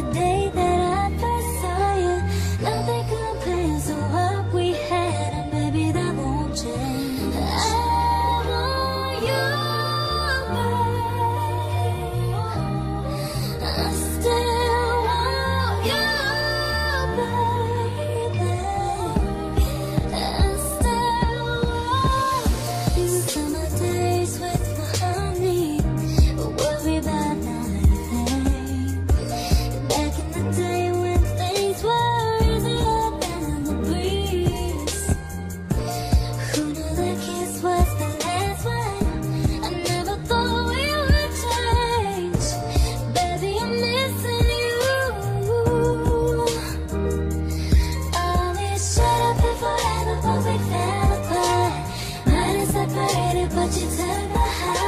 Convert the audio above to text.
the day that but you took the heart.